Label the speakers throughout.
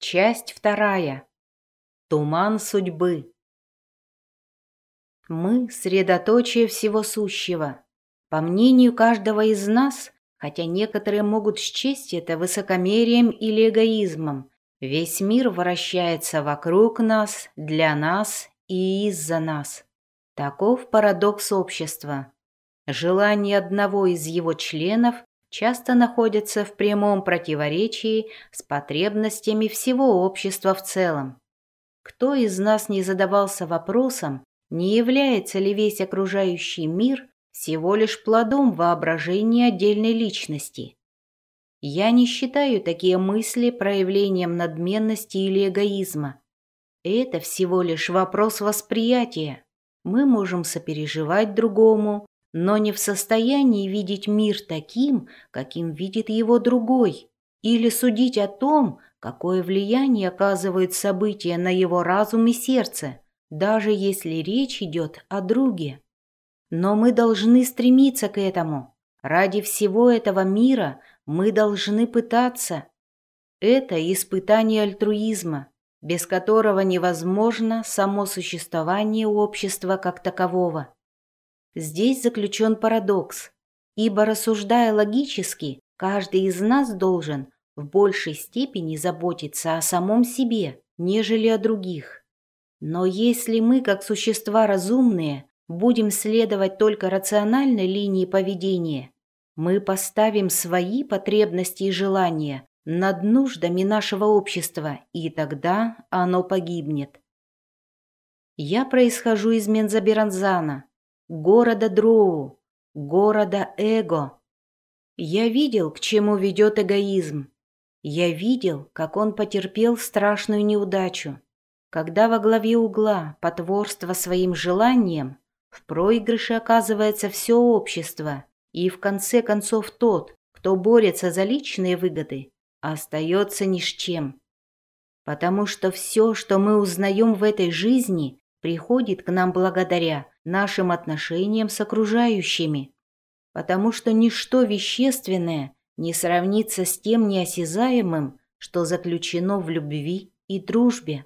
Speaker 1: Часть вторая. Туман судьбы. Мы — средоточие всего сущего. По мнению каждого из нас, хотя некоторые могут счесть это высокомерием или эгоизмом, весь мир вращается вокруг нас, для нас и из-за нас. Таков парадокс общества. Желание одного из его членов часто находятся в прямом противоречии с потребностями всего общества в целом. Кто из нас не задавался вопросом, не является ли весь окружающий мир всего лишь плодом воображения отдельной личности? Я не считаю такие мысли проявлением надменности или эгоизма. Это всего лишь вопрос восприятия. Мы можем сопереживать другому, но не в состоянии видеть мир таким, каким видит его другой, или судить о том, какое влияние оказывают события на его разум и сердце, даже если речь идет о друге. Но мы должны стремиться к этому. Ради всего этого мира мы должны пытаться. Это испытание альтруизма, без которого невозможно само существование общества как такового. Здесь заключен парадокс, ибо, рассуждая логически, каждый из нас должен в большей степени заботиться о самом себе, нежели о других. Но если мы, как существа разумные, будем следовать только рациональной линии поведения, мы поставим свои потребности и желания над нуждами нашего общества, и тогда оно погибнет. Я происхожу из Мензаберанзана, города Дроу, города Эго. Я видел, к чему ведет эгоизм. Я видел, как он потерпел страшную неудачу, когда во главе угла потворство своим желаниям в проигрыше оказывается все общество, и в конце концов тот, кто борется за личные выгоды, остается ни с чем. Потому что все, что мы узнаем в этой жизни, приходит к нам благодаря нашим отношениям с окружающими, потому что ничто вещественное не сравнится с тем неосязаемым, что заключено в любви и дружбе.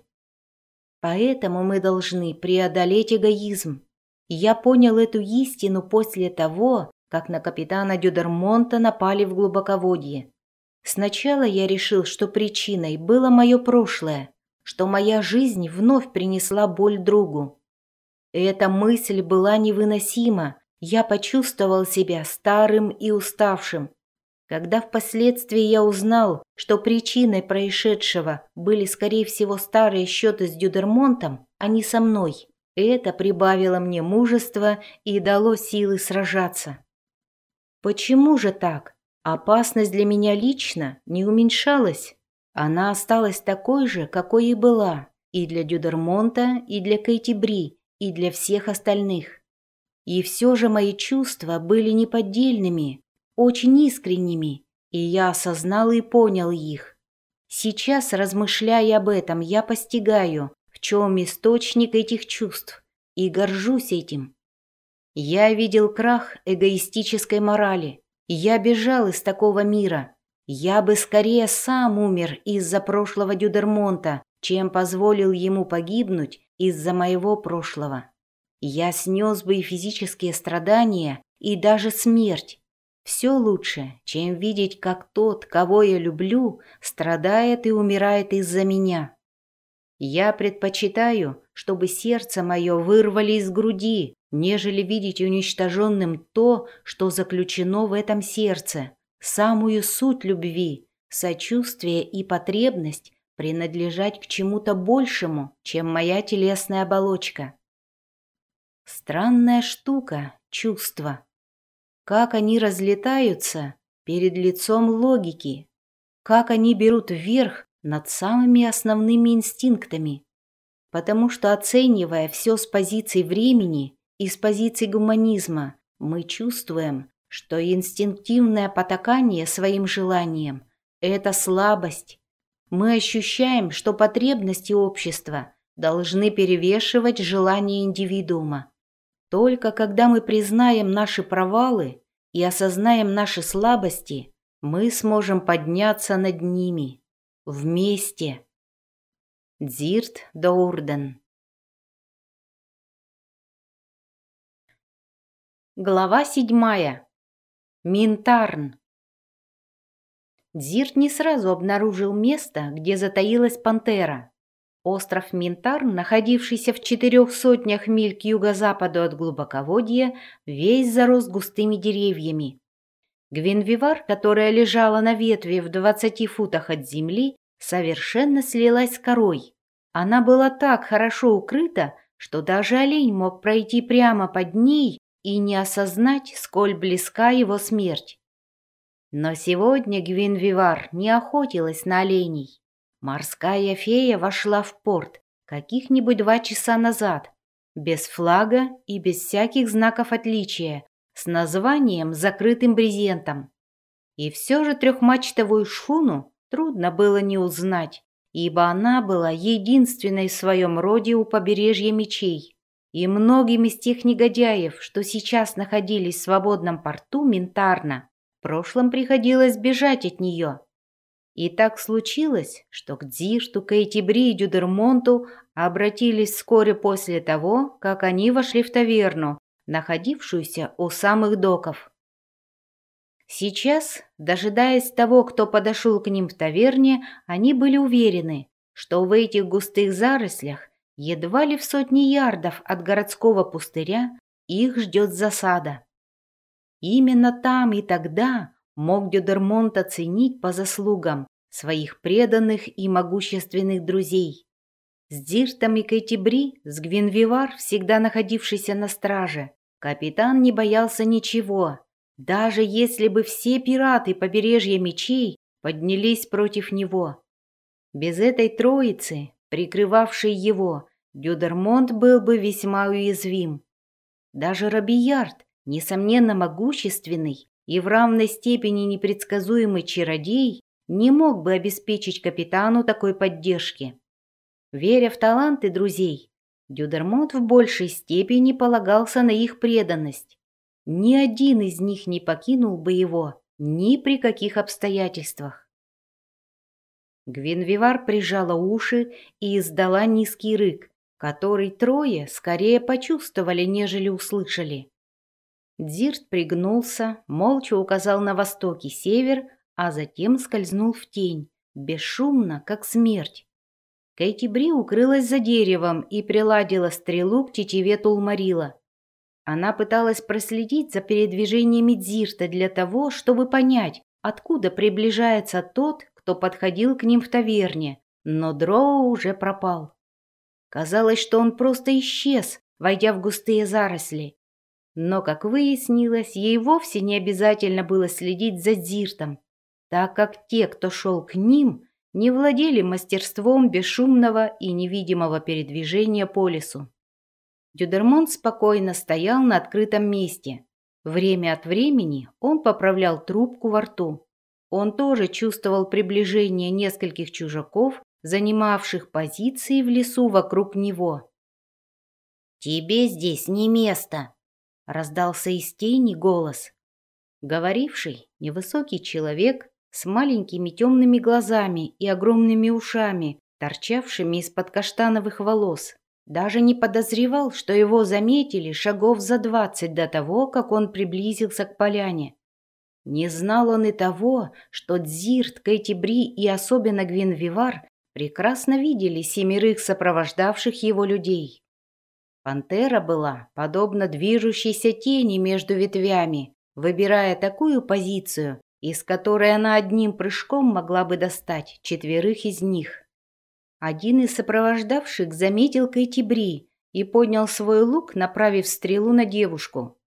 Speaker 1: Поэтому мы должны преодолеть эгоизм. И я понял эту истину после того, как на капитана Дюдермонта напали в глубоководье. Сначала я решил, что причиной было мое прошлое, что моя жизнь вновь принесла боль другу. Эта мысль была невыносима. Я почувствовал себя старым и уставшим. Когда впоследствии я узнал, что причиной происшедшего были, скорее всего, старые счеты с Дюдермонтом, а не со мной, это прибавило мне мужества и дало силы сражаться. Почему же так? Опасность для меня лично не уменьшалась. Она осталась такой же, какой и была, и для Дюдермонта, и для Кейти Бри, и для всех остальных. И все же мои чувства были неподдельными, очень искренними, и я осознал и понял их. Сейчас, размышляя об этом, я постигаю, в чем источник этих чувств, и горжусь этим. Я видел крах эгоистической морали. Я бежал из такого мира. Я бы скорее сам умер из-за прошлого Дюдермонта, чем позволил ему погибнуть из-за моего прошлого. Я снес бы и физические страдания, и даже смерть. Все лучше, чем видеть, как тот, кого я люблю, страдает и умирает из-за меня. Я предпочитаю, чтобы сердце мое вырвали из груди, нежели видеть уничтоженным то, что заключено в этом сердце, самую суть любви, сочувствие и потребность принадлежать к чему-то большему, чем моя телесная оболочка. Странная штука — чувства. Как они разлетаются перед лицом логики, как они берут вверх над самыми основными инстинктами. Потому что, оценивая все с позиции времени и с позиции гуманизма, мы чувствуем, что инстинктивное потакание своим желаниям – это слабость, мы ощущаем, что потребности общества должны перевешивать желания индивидуума. Только когда мы признаем наши провалы и осознаем наши слабости, мы сможем подняться над ними. Вместе. Дзирт Доурден. Глава седьмая. Минтарн. Дзирт не сразу обнаружил место, где затаилась пантера. Остров Минтарн, находившийся в четырех сотнях миль к юго-западу от глубоководья, весь зарос густыми деревьями. Гвинвивар, которая лежала на ветви в двадцати футах от земли, совершенно слилась с корой. Она была так хорошо укрыта, что даже олень мог пройти прямо под ней и не осознать, сколь близка его смерть. Но сегодня Гвинвивар не охотилась на оленей. Морская фея вошла в порт каких-нибудь два часа назад, без флага и без всяких знаков отличия, с названием закрытым брезентом. И все же трехмачтовую шхуну трудно было не узнать, ибо она была единственной в своем роде у побережья мечей. И многим из тех негодяев, что сейчас находились в свободном порту Ментарна, прошлом приходилось бежать от нее. И так случилось, что к Дзишту, Кейтибри и Дюдермонту обратились вскоре после того, как они вошли в таверну, находившуюся у самых доков. Сейчас, дожидаясь того, кто подошел к ним в таверне, они были уверены, что в этих густых зарослях, едва ли в сотни ярдов от городского пустыря, их ждет засада. Именно там и тогда мог Дюдермонт оценить по заслугам своих преданных и могущественных друзей. С Диртом и Кэтибри, с Гвинвивар, всегда находившийся на страже, капитан не боялся ничего, даже если бы все пираты побережья мечей поднялись против него. Без этой троицы, прикрывавшей его, Дюдермонт был бы весьма уязвим. Даже Робиярд, несомненно могущественный и в равной степени непредсказуемый чародей, не мог бы обеспечить капитану такой поддержки. Веря в таланты друзей, Дюдермонт в большей степени полагался на их преданность. Ни один из них не покинул бы его ни при каких обстоятельствах. Гвинвивар прижала уши и издала низкий рык, который трое скорее почувствовали, нежели услышали. Дзирт пригнулся, молча указал на восток и север, а затем скользнул в тень, бесшумно, как смерть. Кэти Бри укрылась за деревом и приладила стрелу к тетиве Тулмарила. Она пыталась проследить за передвижениями Дзирта для того, чтобы понять, откуда приближается тот, кто подходил к ним в таверне, но Дроу уже пропал. Казалось, что он просто исчез, войдя в густые заросли. Но, как выяснилось, ей вовсе не обязательно было следить за Дзиртом, так как те, кто шел к ним, не владели мастерством бесшумного и невидимого передвижения по лесу. Дюдермонт спокойно стоял на открытом месте. Время от времени он поправлял трубку во рту. Он тоже чувствовал приближение нескольких чужаков, занимавших позиции в лесу вокруг него. «Тебе здесь не место!» — раздался из тени голос. Говоривший, невысокий человек, с маленькими темными глазами и огромными ушами, торчавшими из-под каштановых волос. Даже не подозревал, что его заметили шагов за двадцать до того, как он приблизился к поляне. Не знал он и того, что Дзирт, Кэти и особенно Гвинвивар прекрасно видели семерых сопровождавших его людей. Пантера была подобна движущейся тени между ветвями, выбирая такую позицию, из которой она одним прыжком могла бы достать четверых из них. Один из сопровождавших заметил Кэти Бри и поднял свой лук, направив стрелу на девушку.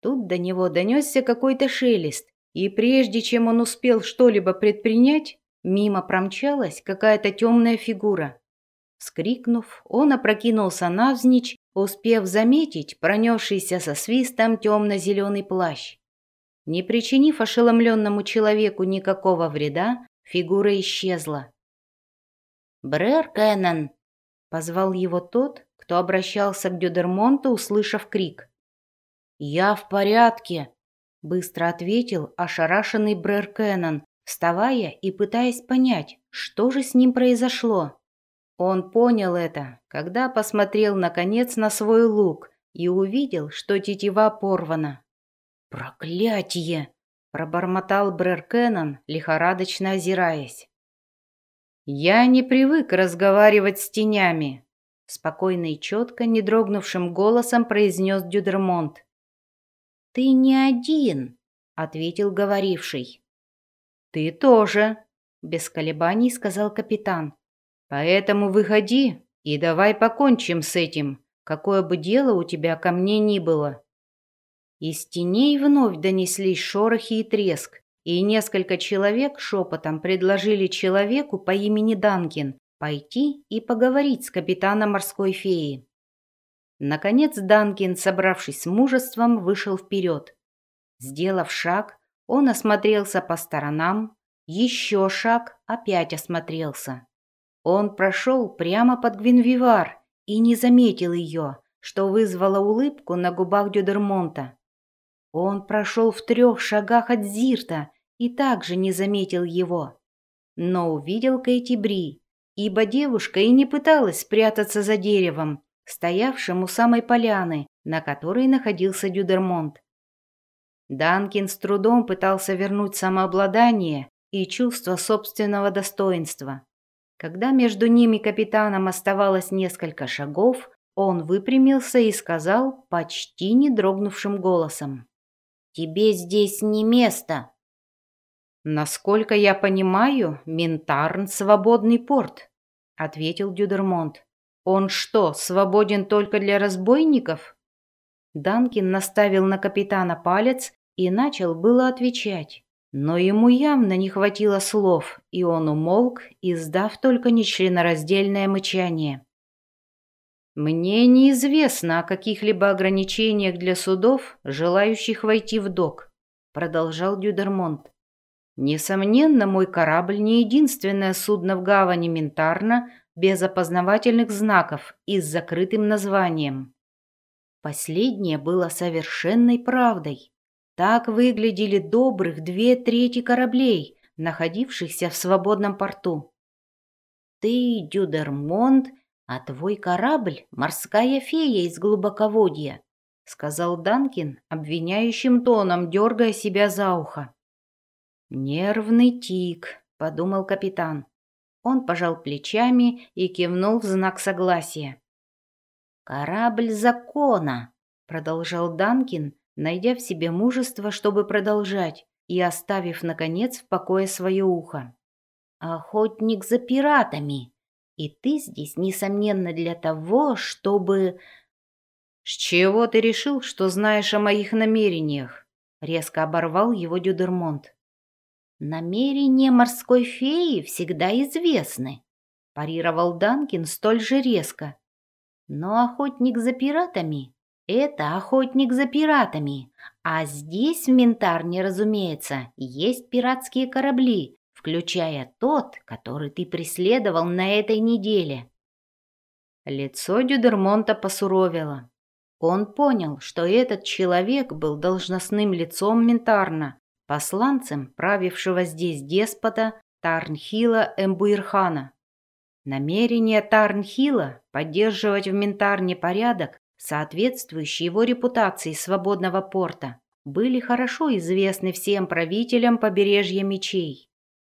Speaker 1: Тут до него донесся какой-то шелест, и прежде чем он успел что-либо предпринять, мимо промчалась какая-то темная фигура. Скрикнув, он опрокинулся навзничь, успев заметить пронесшийся со свистом темно-зеленый плащ. Не причинив ошеломленному человеку никакого вреда, фигура исчезла. «Брэр Кэннон!» — позвал его тот, кто обращался к Дюдермонту, услышав крик. «Я в порядке!» — быстро ответил ошарашенный Брэр Кэннон, вставая и пытаясь понять, что же с ним произошло. Он понял это, когда посмотрел наконец на свой лук и увидел, что тетива порвана. «Проклятие!» – пробормотал Брэр Кеннон, лихорадочно озираясь. «Я не привык разговаривать с тенями», — спокойно и четко, не дрогнувшим голосом произнес Дюдермонт. «Ты не один», — ответил говоривший. «Ты тоже», — без колебаний сказал капитан. «Поэтому выходи и давай покончим с этим, какое бы дело у тебя ко мне ни было». Из теней вновь донеслись шорохи и треск, и несколько человек шепотом предложили человеку по имени Данкин пойти и поговорить с капитаном морской феи. Наконец Данкин, собравшись с мужеством, вышел вперед. Сделав шаг, он осмотрелся по сторонам, еще шаг, опять осмотрелся. Он прошел прямо под Гвинвивар и не заметил ее, что вызвало улыбку на губах Дюдермонта. Он прошел в трех шагах от Зирта и также не заметил его. Но увидел Кэти ибо девушка и не пыталась спрятаться за деревом, стоявшим у самой поляны, на которой находился Дюдермонт. Данкин с трудом пытался вернуть самообладание и чувство собственного достоинства. Когда между ними капитаном оставалось несколько шагов, он выпрямился и сказал почти не дрогнувшим голосом. Тебе здесь не место. Насколько я понимаю, Минтарн — свободный порт, ответил Дюдермонт. Он что, свободен только для разбойников? Данкин наставил на капитана палец и начал было отвечать. Но ему явно не хватило слов, и он умолк, издав только нечленораздельное мычание. Мне неизвестно о каких-либо ограничениях для судов, желающих войти в док, продолжал Дюдермонт. Несомненно, мой корабль не единственное судно в гавани Ментарна без опознавательных знаков и с закрытым названием. Последнее было совершенной правдой. Так выглядели добрых две трети кораблей, находившихся в свободном порту. Ты, Дюдермонт, «А твой корабль — морская фея из глубоководья», — сказал Данкин, обвиняющим тоном, дергая себя за ухо. «Нервный тик», — подумал капитан. Он пожал плечами и кивнул в знак согласия. «Корабль закона», — продолжал Данкин, найдя в себе мужество, чтобы продолжать, и оставив, наконец, в покое свое ухо. «Охотник за пиратами», и ты здесь, несомненно, для того, чтобы... С чего ты решил, что знаешь о моих намерениях? Резко оборвал его Дюдермонт. Намерения морской феи всегда известны, парировал Данкин столь же резко. Но охотник за пиратами — это охотник за пиратами, а здесь в Ментарне, разумеется, есть пиратские корабли, включая тот, который ты преследовал на этой неделе. Лицо Дюдермонта посуровило. Он понял, что этот человек был должностным лицом Ментарна, посланцем правившего здесь деспота Тарнхила Эмбуирхана. Намерение Тарнхила поддерживать в Ментарне порядок, соответствующий его репутации свободного порта, были хорошо известны всем правителям побережья мечей.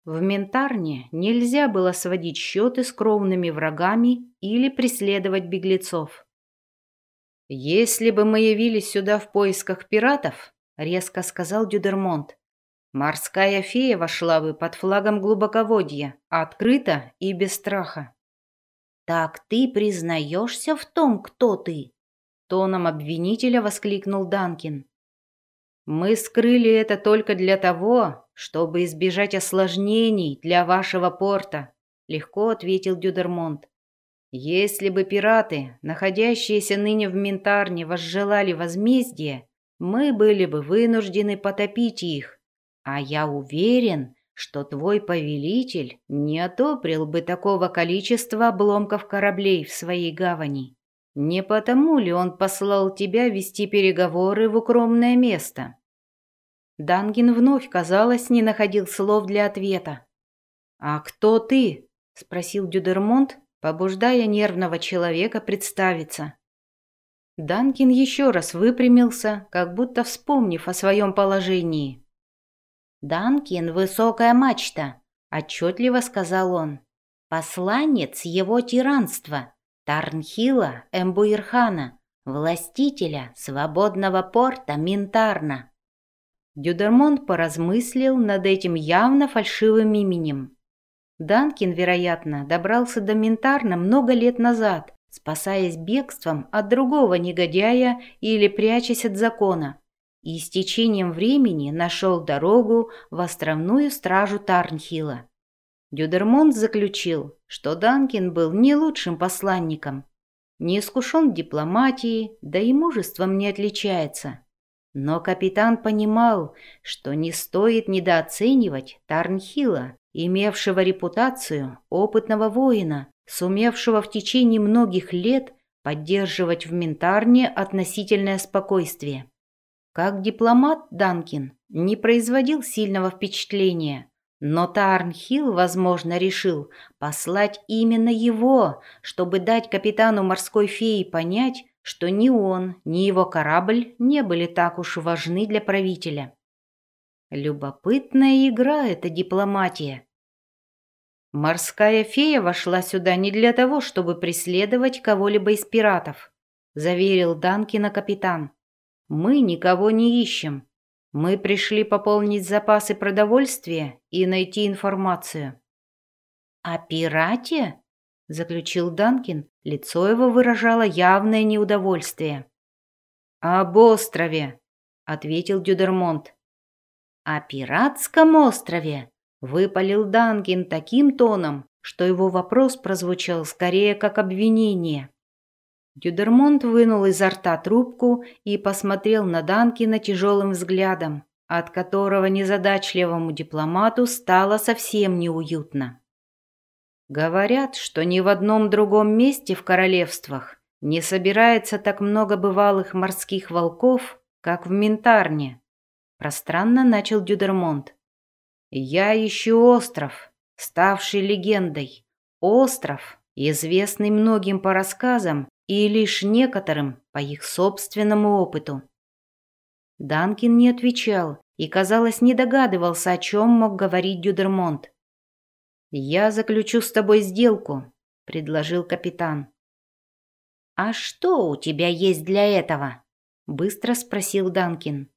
Speaker 1: В Ментарне нельзя было сводить счеты с кровными врагами или преследовать беглецов. «Если бы мы явились сюда в поисках пиратов», — резко сказал Дюдермонт, «морская фея вошла бы под флагом глубоководья, открыто и без страха». «Так ты признаешься в том, кто ты?» — тоном обвинителя воскликнул Данкин. «Мы скрыли это только для того, чтобы избежать осложнений для вашего порта», — легко ответил Дюдермонт. «Если бы пираты, находящиеся ныне в Ментарне, возжелали возмездия, мы были бы вынуждены потопить их. А я уверен, что твой повелитель не одобрил бы такого количества обломков кораблей в своей гавани. Не потому ли он послал тебя вести переговоры в укромное место?» Дангин вновь, казалось, не находил слов для ответа. «А кто ты?» — спросил Дюдермонт, побуждая нервного человека представиться. Данкин еще раз выпрямился, как будто вспомнив о своем положении. «Данкин — высокая мачта», — отчетливо сказал он. «Посланец его тиранства, Тарнхила Эмбуирхана, властителя свободного порта Минтарна». Дюдермонт поразмыслил над этим явно фальшивым именем. Данкин, вероятно, добрался до Минтарна много лет назад, спасаясь бегством от другого негодяя или прячась от закона, и с течением времени нашел дорогу в островную стражу Тарнхила. Дюдермонт заключил, что Данкин был не лучшим посланником, не искушен в дипломатии, да и мужеством не отличается. Но капитан понимал, что не стоит недооценивать Тарнхила, имевшего репутацию опытного воина, сумевшего в течение многих лет поддерживать в Ментарне относительное спокойствие. Как дипломат Данкин не производил сильного впечатления, но Тарнхилл, возможно, решил послать именно его, чтобы дать капитану морской феи понять, что ни он, ни его корабль не были так уж важны для правителя. Любопытная игра эта дипломатия. Морская фея вошла сюда не для того, чтобы преследовать кого-либо из пиратов, заверил Данкина капитан. Мы никого не ищем. Мы пришли пополнить запасы продовольствия и найти информацию. О пирате? заключил Данкин, лицо его выражало явное неудовольствие. Об острове, ответил Дюдермонт. О пиратском острове, Выпалил Данкин таким тоном, что его вопрос прозвучал скорее как обвинение. Дюдермонт вынул изо рта трубку и посмотрел на Данкина тяжелым взглядом, от которого незадачливому дипломату стало совсем неуютно. Говорят, что ни в одном другом месте в королевствах не собирается так много бывалых морских волков, как в Ментарне. Пространно начал Дюдермонт. Я ищу остров, ставший легендой. Остров, известный многим по рассказам и лишь некоторым по их собственному опыту. Данкин не отвечал и, казалось, не догадывался, о чем мог говорить Дюдермонт. «Я заключу с тобой сделку», — предложил капитан. «А что у тебя есть для этого?» — быстро спросил Данкин.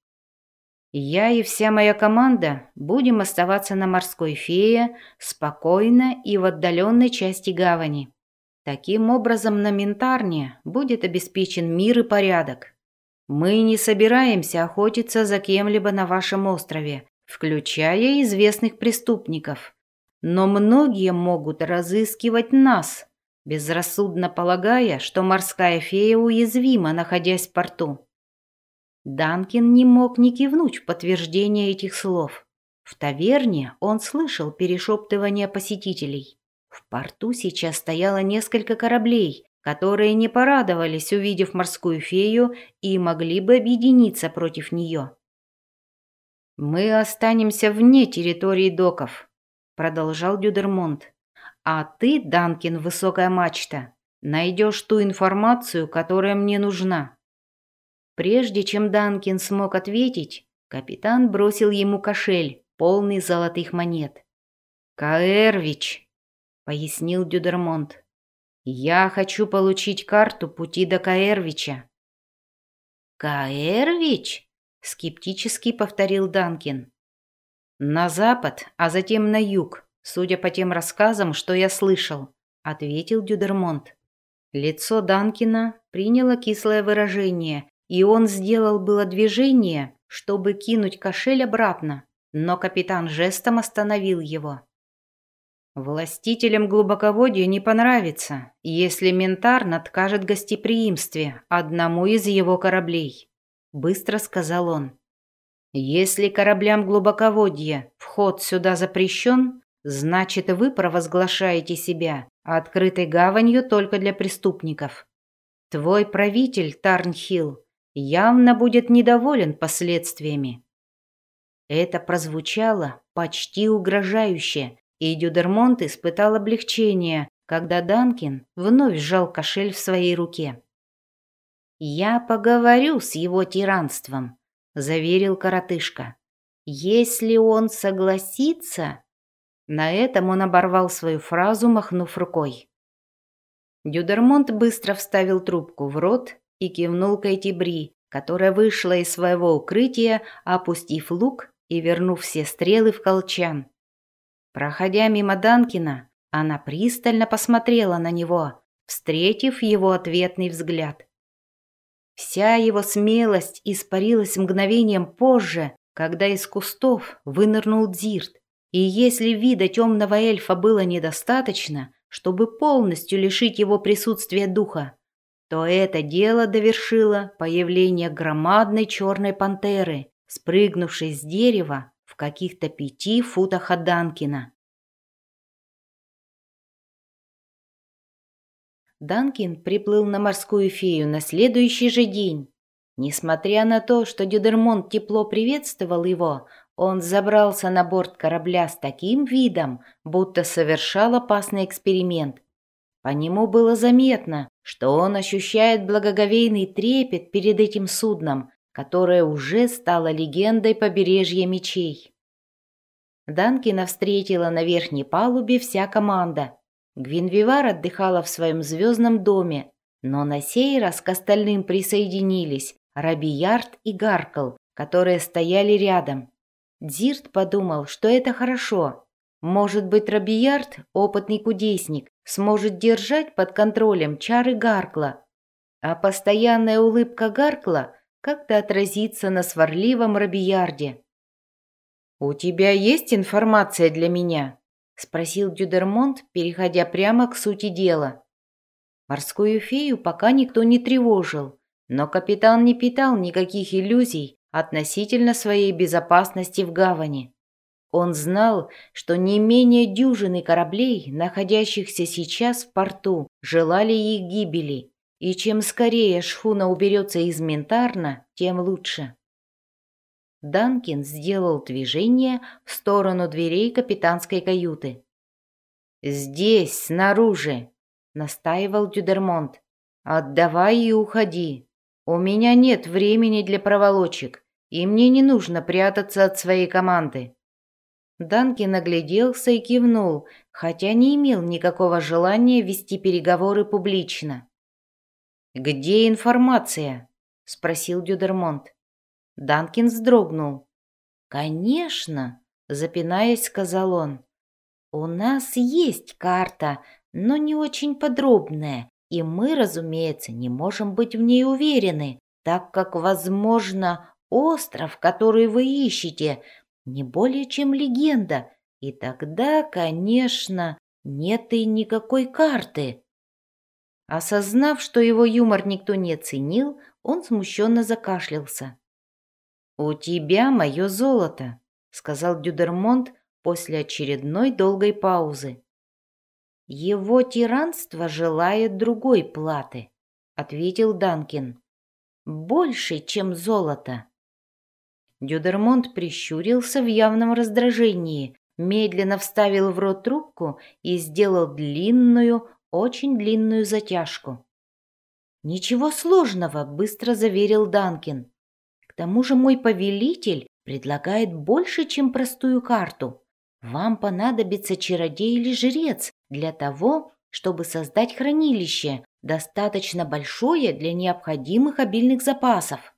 Speaker 1: Я и вся моя команда будем оставаться на морской фее спокойно и в отдаленной части гавани. Таким образом, на Ментарне будет обеспечен мир и порядок. Мы не собираемся охотиться за кем-либо на вашем острове, включая известных преступников. Но многие могут разыскивать нас, безрассудно полагая, что морская фея уязвима, находясь в порту. Данкин не мог не кивнуть в подтверждение этих слов. В таверне он слышал перешептывание посетителей. В порту сейчас стояло несколько кораблей, которые не порадовались, увидев морскую фею, и могли бы объединиться против нее. «Мы останемся вне территории доков», — продолжал Дюдермонт. «А ты, Данкин, высокая мачта, найдешь ту информацию, которая мне нужна. Прежде чем Данкин смог ответить, капитан бросил ему кошель, полный золотых монет. «Каэрвич», — пояснил Дюдермонт, — «я хочу получить карту пути до Каэрвича». «Каэрвич?» — скептически повторил Данкин. «На запад, а затем на юг, судя по тем рассказам, что я слышал», — ответил Дюдермонт. Лицо Данкина приняло кислое выражение, и он сделал было движение, чтобы кинуть кошель обратно, но капитан жестом остановил его. Властителям глубоководья не понравится, если Ментарн откажет гостеприимстве одному из его кораблей, быстро сказал он. Если кораблям глубоководья вход сюда запрещен, значит вы провозглашаете себя открытой гаванью только для преступников. Твой правитель Тарнхилл явно будет недоволен последствиями. Это прозвучало почти угрожающе, и Дюдермонт испытал облегчение когда Данкин вновь сжал кошель в своей руке. «Я поговорю с его тиранством», — заверил коротышка. «Если он согласится...» На этом он оборвал свою фразу, махнув рукой. Дюдермонт быстро вставил трубку в рот и кивнул Кэти Бри, которая вышла из своего укрытия, опустив лук и вернув все стрелы в колчан. Проходя мимо Данкина, она пристально посмотрела на него, встретив его ответный взгляд. Вся его смелость испарилась мгновением позже, когда из кустов вынырнул Дзирт. И если вида темного эльфа было недостаточно, чтобы полностью лишить его присутствия духа, то это дело довершило появление громадной черной пантеры, спрыгнувшей с дерева в каких-то пяти футах от Данкина. Данкин приплыл на морскую фею на следующий же день. Несмотря на то, что Дюдермонт тепло приветствовал его, он забрался на борт корабля с таким видом, будто совершал опасный эксперимент. По нему было заметно, что он ощущает благоговейный трепет перед этим судном, которое уже стало легендой побережья мечей. Данкина встретила на верхней палубе вся команда, Гвинвивар отдыхала в своем звездном доме, но на сей раз к остальным присоединились Рабиярд и Гаркл, которые стояли рядом. Дзирт подумал, что это хорошо. Может быть, Рабиярд, опытный кудесник, сможет держать под контролем чары Гаркла, а постоянная улыбка Гаркла как-то отразится на сварливом Рабиярде. «У тебя есть информация для меня?» — спросил Дюдермонт, переходя прямо к сути дела. Морскую фею пока никто не тревожил, но капитан не питал никаких иллюзий относительно своей безопасности в гавани. Он знал, что не менее дюжины кораблей, находящихся сейчас в порту, желали их гибели, и чем скорее шхуна уберется из Ментарна, тем лучше. Данкин сделал движение в сторону дверей капитанской каюты. «Здесь, снаружи!» — настаивал Дюдермонт. «Отдавай и уходи. У меня нет времени для проволочек, и мне не нужно прятаться от своей команды». Данкин нагляделся и кивнул, хотя не имел никакого желания вести переговоры публично. «Где информация?» — спросил Дюдермонт. Данкин вздрогнул. «Конечно», — запинаясь, сказал он. «У нас есть карта, но не очень подробная, и мы, разумеется, не можем быть в ней уверены, так как, возможно, остров, который вы ищете, не более чем легенда, и тогда, конечно, нет и никакой карты». Осознав, что его юмор никто не ценил, он смущенно закашлялся. «У тебя мое золото», — сказал Дюдермонт после очередной долгой паузы. «Его тиранство желает другой платы», — ответил Данкин. «Больше, чем золото». Дюдермонт прищурился в явном раздражении, медленно вставил в рот трубку и сделал длинную, очень длинную затяжку. «Ничего сложного», — быстро заверил Данкин. К тому же мой повелитель предлагает больше, чем простую карту. Вам понадобится чародей или жрец для того, чтобы создать хранилище, достаточно большое для необходимых обильных запасов.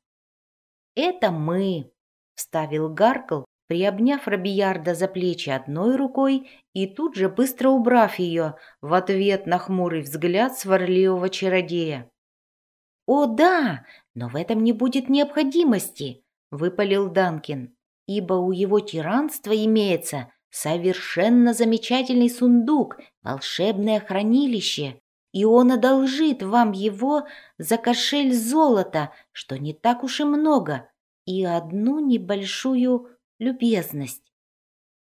Speaker 1: «Это мы», — вставил Гаркл, приобняв Робиярда за плечи одной рукой и тут же быстро убрав ее в ответ на хмурый взгляд сварливого чародея. «О да, но в этом не будет необходимости», — выпалил Данкин, «ибо у его тиранства имеется совершенно замечательный сундук, волшебное хранилище, и он одолжит вам его за кошель золота, что не так уж и много, и одну небольшую любезность».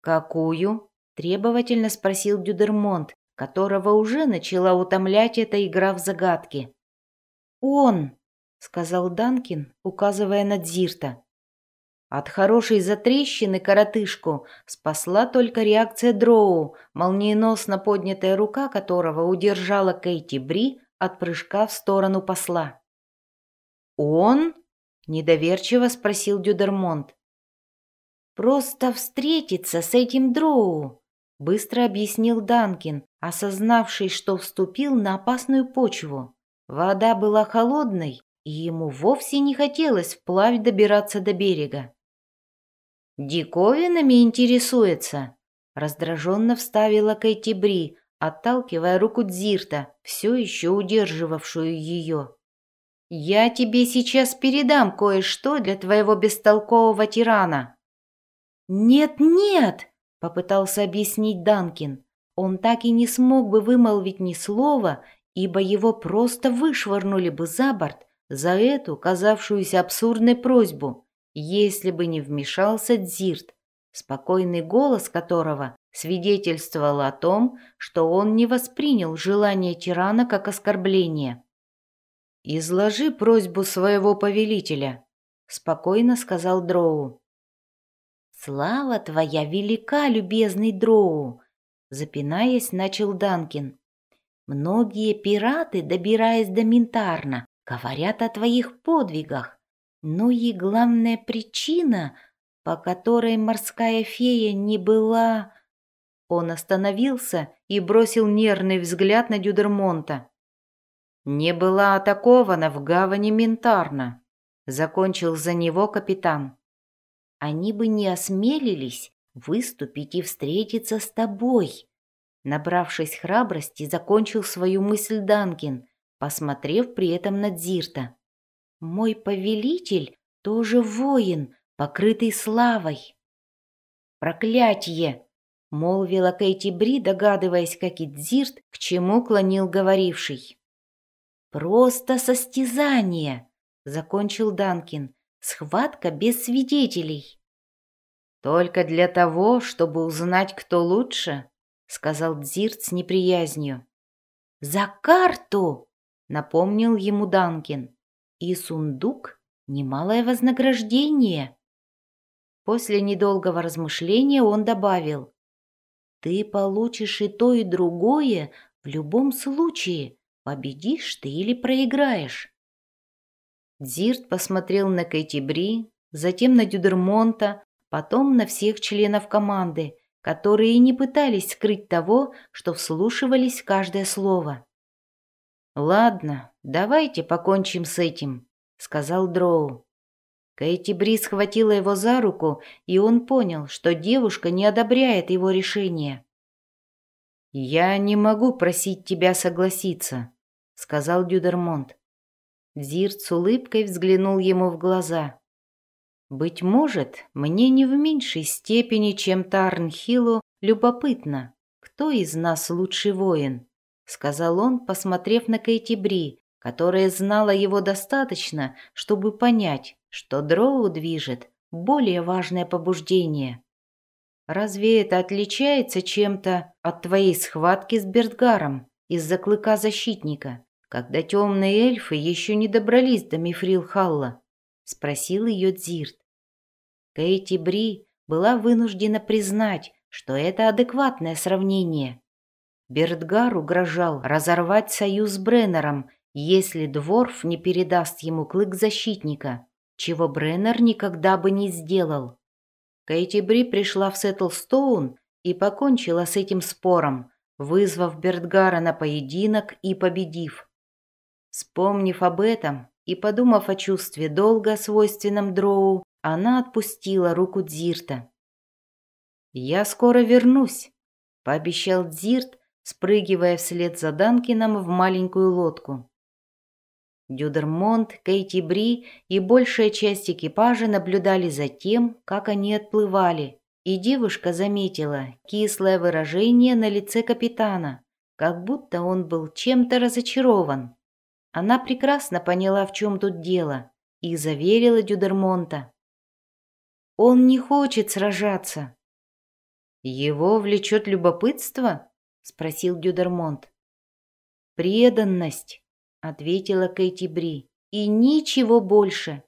Speaker 1: «Какую?» — требовательно спросил Дюдермонт, которого уже начала утомлять эта игра в загадки. «Он!» — сказал Данкин, указывая на Дзирта. От хорошей затрещины коротышку спасла только реакция Дроу, молниеносно поднятая рука которого удержала Кейти Бри от прыжка в сторону посла. «Он?» – недоверчиво спросил Дюдермонт. «Просто встретиться с этим Дроу», – быстро объяснил Данкин, осознавший, что вступил на опасную почву. Вода была холодной, и ему вовсе не хотелось вплавь добираться до берега. «Диковинами интересуется?» Раздраженно вставила Кэти Бри, отталкивая руку Дзирта, все еще удерживавшую ее. «Я тебе сейчас передам кое-что для твоего бестолкового тирана».
Speaker 2: «Нет-нет!» — попытался объяснить Данкин. Он так и не смог бы вымолвить ни слова, ибо его просто вышвырнули бы за борт за эту, казавшуюся абсурдной просьбу если бы не вмешался Дзирт, спокойный голос которого свидетельствовал о том, что он не воспринял желание тирана как оскорбление. «Изложи просьбу своего повелителя», — спокойно сказал Дроу.
Speaker 1: «Слава твоя велика, любезный Дроу!» Запинаясь, начал Данкин. «Многие пираты, добираясь до Минтарна, говорят о твоих подвигах. Ну и главная причина, по которой морская фея не была... Он остановился и бросил нервный взгляд на Дюдермонта.
Speaker 2: «Не была атакована в гавани Ментарна», — закончил за него капитан.
Speaker 1: «Они бы не осмелились выступить и встретиться с тобой», Набравшись храбрости, закончил свою мысль Данкин, посмотрев при этом на Дзирта. Мой повелитель тоже воин, покрытый славой.
Speaker 2: Проклятье! молвила Кейти Бри, догадываясь, как и Дзирт, к чему клонил говоривший.
Speaker 1: «Просто состязание!» — закончил Данкин. «Схватка без свидетелей».
Speaker 2: «Только для того, чтобы узнать, кто лучше», — сказал Дзирт с неприязнью.
Speaker 1: «За карту!» — напомнил ему Данкин. И сундук — немалое вознаграждение. После недолгого размышления он добавил. Ты получишь и то, и другое в любом случае, победишь ты или проиграешь. Дзирт посмотрел на Кэти Бри, затем на Дюдермонта, потом на всех членов команды, которые не пытались скрыть того, что вслушивались каждое слово. «Ладно, давайте покончим с этим», — сказал Дроу. Кэти Бри схватила его за руку, и он понял, что девушка не одобряет его решение. «Я не могу просить тебя согласиться», — сказал Дюдермонт. Зирт с улыбкой взглянул ему в глаза. «Быть может, мне не в меньшей степени, чем Тарнхилу, любопытно, кто из нас лучший воин сказал он, посмотрев на Кейти Бри, которая знала его достаточно, чтобы понять, что Дроу движет более важное побуждение. Разве это отличается чем-то от твоей схватки с Бертгаром из-за клыка защитника, когда темные эльфы еще не добрались до Мифрилхалла? Спросил ее Дзирт. Кейти Бри была вынуждена признать, что это адекватное сравнение, Бертгар угрожал разорвать союз с Бреннером, если Дворф не передаст ему клык защитника, чего Бреннер никогда бы не сделал. Кэтти-бри пришла в Сеттлстоун и покончила с этим спором, вызвав Берктгара на поединок и победив. Вспомнив об этом и подумав о чувстве долга, свойственном Дроу, она отпустила руку Дзирта. «Я скоро вернусь», — пообещал Дзирт, спрыгивая вслед за Данкином в маленькую лодку. Дюдермонт, Кейти Бри и большая часть экипажа наблюдали за тем, как они отплывали, и девушка заметила кислое выражение на лице капитана, как будто он был чем-то разочарован. Она прекрасно поняла, в чем тут дело, и заверила Дюдермонта. «Он не хочет сражаться». «Его влечет любопытство?» спросил Дюдермонт. «Преданность», — ответила Кэти Бри, — «и ничего больше.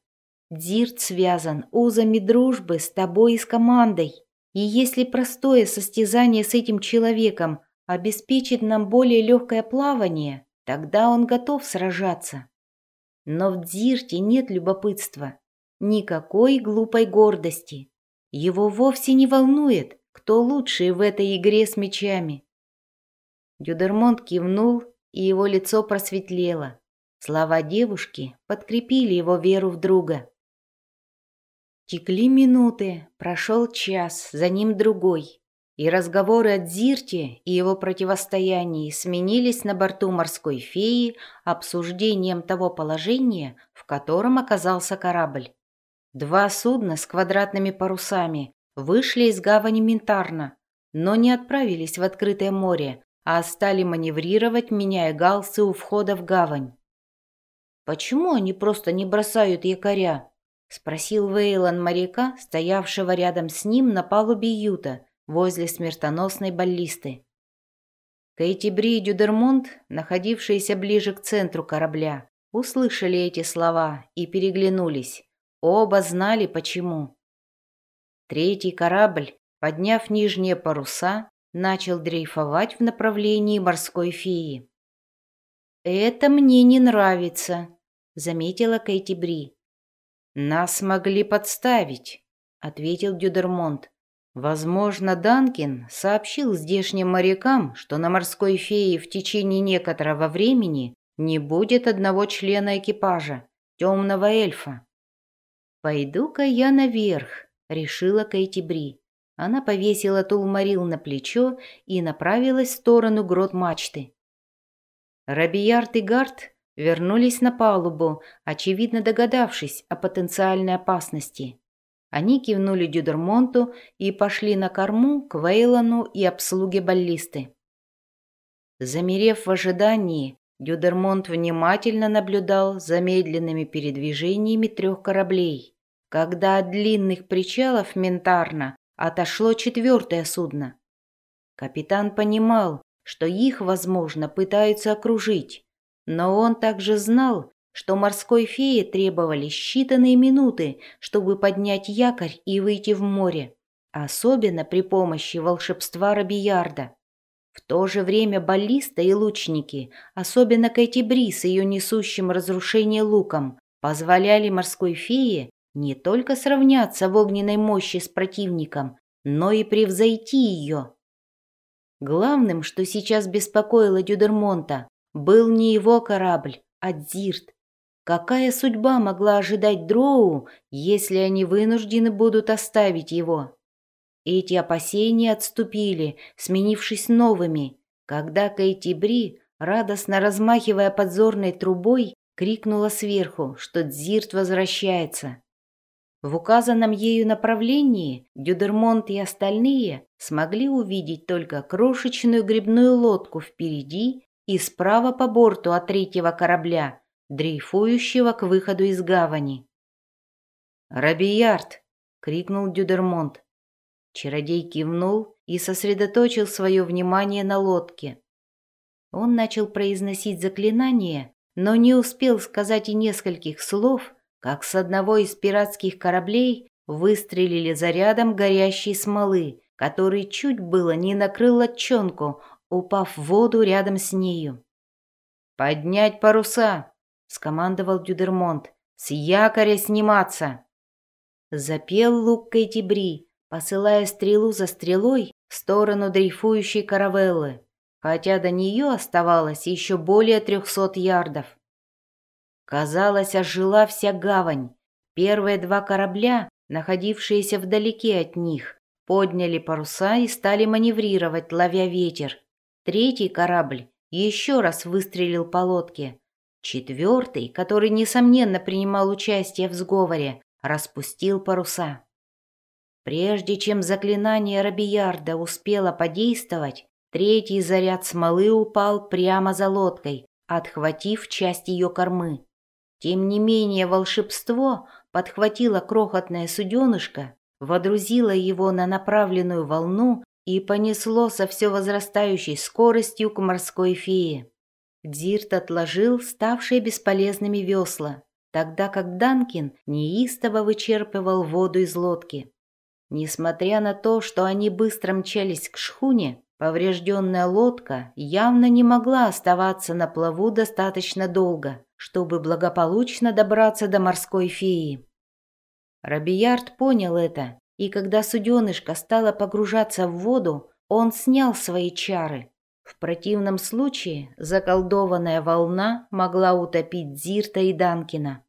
Speaker 2: Дзирт связан узами дружбы с тобой и с командой. И если простое состязание с этим человеком обеспечит нам более легкое плавание, тогда он готов сражаться. Но в Дзирте нет любопытства, никакой глупой гордости. Его вовсе не волнует, кто лучший в этой игре с мечами. Дюдермонт кивнул, и его лицо просветлело. Слова девушки подкрепили его веру в друга. Текли минуты, прошел час, за ним другой, и разговоры о Дзирте и его противостоянии сменились на борту морской феи обсуждением того положения, в котором оказался корабль. Два судна с квадратными парусами вышли из гавани Ментарна, но не отправились в открытое море, а стали маневрировать, меняя галсы у входа в гавань. «Почему они просто не бросают якоря?» — спросил Вейлон моряка, стоявшего рядом с ним на палубе Юта, возле смертоносной баллисты. Кейти Бри и Дюдермонт, находившиеся ближе к центру корабля, услышали эти слова и переглянулись. Оба знали, почему. Третий корабль, подняв нижние паруса, начал дрейфовать в направлении морской феи. «Это мне не нравится», — заметила Кейти Бри. «Нас могли подставить», — ответил Дюдермонт. «Возможно, Данкин сообщил здешним морякам, что на морской фее в течение некоторого времени не будет одного члена экипажа, темного эльфа». «Пойду-ка я наверх», — решила Бри. Она повесила тулмарил на плечо и направилась в сторону грот мачты. Рабиярд и Гард вернулись на палубу, очевидно догадавшись о потенциальной опасности. Они кивнули Дюдермонту и пошли на корму к Вейлону и обслуге баллисты. Замерев в ожидании, Дюдермонт внимательно наблюдал за медленными передвижениями трех кораблей. Когда от длинных причалов Ментарна отошло четвертое судно. Капитан понимал, что их, возможно, пытаются окружить, но он также знал, что морской фее требовались считанные минуты, чтобы поднять якорь и выйти в море, особенно при помощи волшебства Робиярда. В то же время баллиста и лучники, особенно Кэти Бри с ее несущим разрушение луком, позволяли морской фее не только сравняться в огненной мощи с противником, но и превзойти ее. Главным, что сейчас беспокоило Дюдермонта, был не его корабль, а Дзирт. Какая судьба могла ожидать Дроу, если они вынуждены будут оставить его? Эти опасения отступили, сменившись новыми, когда Кейти Бри, радостно размахивая подзорной трубой, крикнула сверху, что Дзирт возвращается. В указанном ею направлении Дюдермонт и остальные смогли увидеть только крошечную грибную лодку впереди и справа по борту от третьего корабля, дрейфующего к выходу из гавани. «Рабиярд!» — крикнул Дюдермонт. Чародей кивнул и сосредоточил свое внимание на лодке. Он начал произносить заклинание, но не успел сказать и нескольких слов, как с одного из пиратских кораблей выстрелили зарядом горящей смолы, который чуть было не накрыл лодчонку, упав в воду рядом с нею. «Поднять паруса!» — скомандовал Дюдермонт. «С якоря сниматься!» Запел лук Кейтибри, посылая стрелу за стрелой в сторону дрейфующей каравеллы, хотя до нее оставалось еще более трехсот ярдов. Казалось, ожила вся гавань. Первые два корабля, находившиеся вдалеке от них, подняли паруса и стали маневрировать, ловя ветер. Третий корабль еще раз выстрелил по лодке. Четвертый, который, несомненно, принимал участие в сговоре, распустил паруса. Прежде чем заклинание Робиярда успело подействовать, третий заряд смолы упал прямо за лодкой, отхватив часть ее кормы. Тем не менее волшебство подхватило крохотное суденышко, водрузило его на направленную волну и понесло со все возрастающей скоростью к морской фее. Дзирт отложил ставшие бесполезными весла.
Speaker 1: тогда как Данкин неистово вычерпывал воду из лодки. Несмотря на то, что они быстро мчались к шхуне, поврежденная лодка явно не могла оставаться на плаву достаточно долго, чтобы благополучно добраться до морской феи. Робиярд понял это, и когда суденышко стало погружаться в воду, он снял свои чары. В противном случае заколдованная волна могла утопить Зирта и Данкина.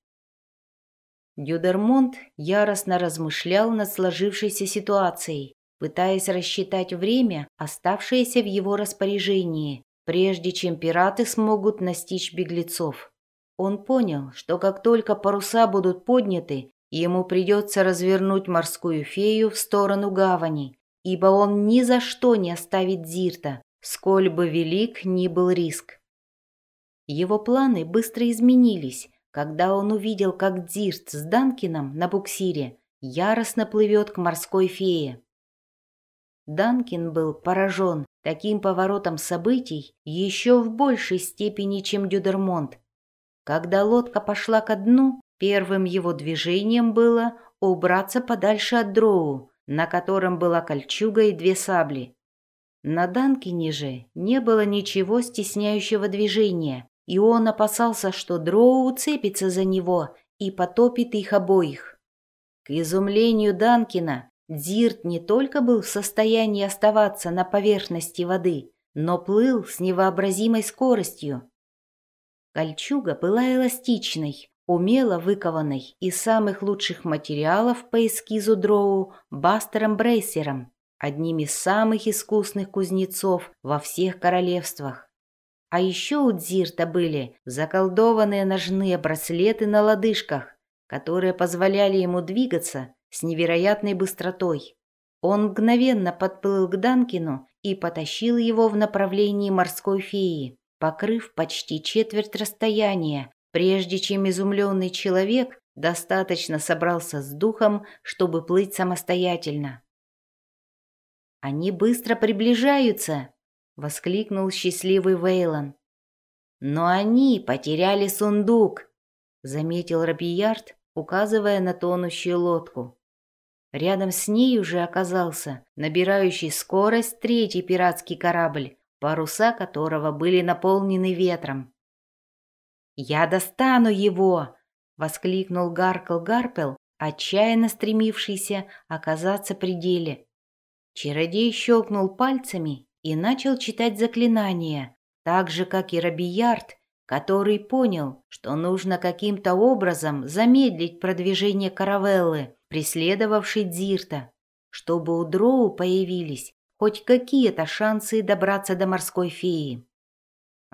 Speaker 1: Дюдермонт яростно размышлял над сложившейся ситуацией, пытаясь рассчитать время, оставшееся в его распоряжении, прежде чем пираты смогут настичь беглецов. Он понял, что как только паруса будут подняты, ему придется развернуть морскую фею в сторону гавани, ибо он ни за что не оставит Зирта, сколь бы велик ни был риск. Его планы быстро изменились, когда он увидел, как Дзирт с Данкином на буксире яростно плывет к морской фее. Данкин был поражен таким поворотом событий еще в большей степени, чем Дюдермонт. Когда лодка пошла ко дну, первым его движением было убраться подальше от дроу, на котором была кольчуга и две сабли. На Данкине же не было ничего стесняющего движения, и он опасался, что Дроу уцепится за него и потопит их обоих. К изумлению Данкина, Дзирт не только был в состоянии оставаться на поверхности воды, но плыл с невообразимой скоростью. Кольчуга была эластичной, умело выкованной из самых лучших материалов по эскизу Дроу Бастером Брейсером, одним из самых искусных кузнецов во всех королевствах. А еще у Дзирта были заколдованные ножные браслеты на лодыжках, которые позволяли ему двигаться с невероятной быстротой. Он мгновенно подплыл к Данкину и потащил его в направлении морской феи, покрыв почти четверть расстояния, прежде чем изумленный человек достаточно собрался с духом, чтобы плыть самостоятельно. «Они быстро приближаются!» — воскликнул счастливый Вейлон. «Но они потеряли сундук», — заметил Рабиярд, указывая на тонущую лодку. Рядом с ней уже оказался набирающий скорость третий пиратский корабль, паруса которого были наполнены ветром. «Я достану его!» — воскликнул Гаркл Гарпел, отчаянно стремившийся оказаться при деле. Чародей щелкнул пальцами, и начал читать заклинания, так же, как и Робиярд, который понял, что нужно каким-то образом замедлить продвижение каравеллы, преследовавшей Дзирта, чтобы у Дроу появились хоть какие-то шансы добраться до морской феи.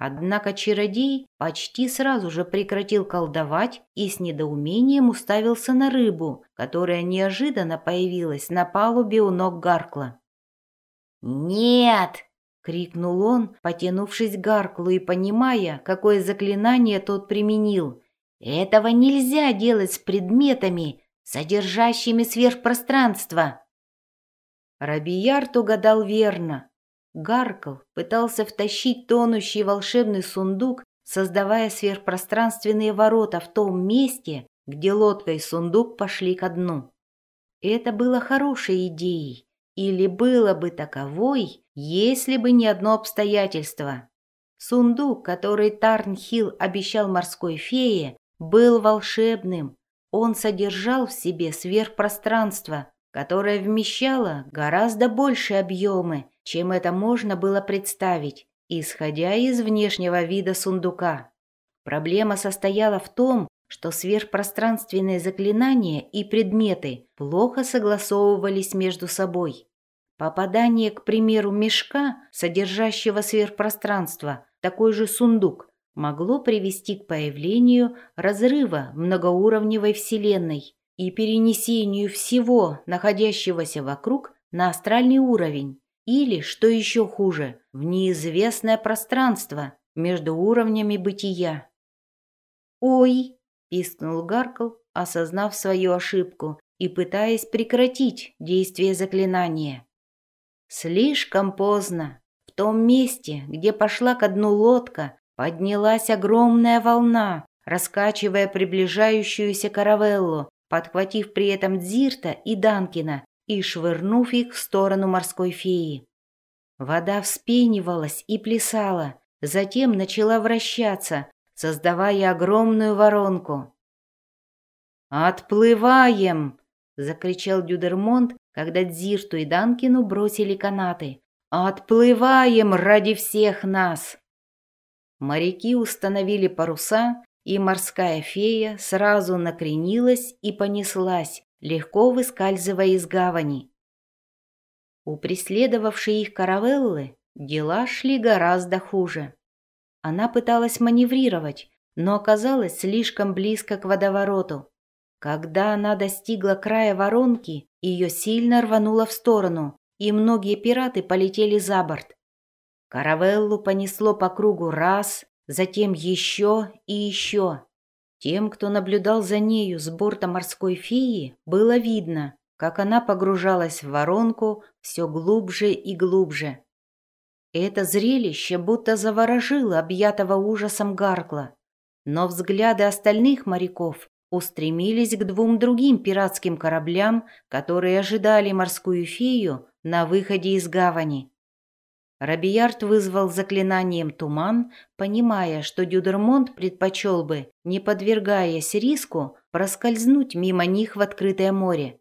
Speaker 1: Однако чародей почти сразу же прекратил колдовать и с недоумением уставился на рыбу, которая неожиданно появилась на палубе у ног Гаркла. «Нет!» — крикнул он, потянувшись к Гарклу и понимая, какое заклинание тот применил. «Этого нельзя делать с предметами, содержащими сверхпространство!» Рабиярд угадал верно. Гаркл пытался втащить тонущий волшебный сундук, создавая сверхпространственные ворота в том месте, где лодка и сундук пошли ко дну. Это было хорошей идеей, или было бы таковой, если бы не одно обстоятельство. Сундук, который Тарнхилл обещал морской фее, был волшебным. Он содержал в себе сверхпространство, которое вмещало гораздо больше объемы, чем это можно было представить, исходя из внешнего вида сундука. Проблема состояла в том, что сверхпространственные заклинания и предметы плохо согласовывались между собой. Попадание, к примеру, мешка, содержащего сверхпространство, такой же сундук, могло привести к появлению разрыва многоуровневой Вселенной и перенесению всего, находящегося вокруг, на астральный уровень, или, что еще хуже, в неизвестное пространство между уровнями бытия. «Ой!» – пискнул Гаркл, осознав свою ошибку и пытаясь прекратить действие заклинания. Слишком поздно. В том месте, где пошла ко дну лодка, поднялась огромная волна, раскачивая приближающуюся каравеллу, подхватив при этом Дзирта и Данкина и швырнув их в сторону морской феи. Вода вспенивалась и плясала, затем начала вращаться, создавая огромную воронку. «Отплываем!» — закричал Дюдермонт, когда Дзирту и Данкину бросили канаты. «Отплываем ради всех нас!» Моряки установили паруса, и морская фея сразу накренилась и понеслась, легко выскальзывая из гавани. У преследовавшей их каравеллы дела шли гораздо хуже. Она пыталась маневрировать, но оказалась слишком близко к водовороту. Когда она достигла края воронки, ее сильно рвануло в сторону, и многие пираты полетели за борт. Каравеллу понесло по кругу раз, затем еще и еще. Тем, кто наблюдал за нею с борта морской феи, было видно, как она погружалась в воронку все глубже и глубже. Это зрелище будто заворожило объятого ужасом Гаркла, но взгляды остальных моряков устремились к двум другим пиратским кораблям, которые ожидали морскую фею на выходе из гавани. Робиярд вызвал заклинанием туман, понимая, что Дюдермонт предпочел бы, не подвергаясь риску, проскользнуть мимо них в открытое море.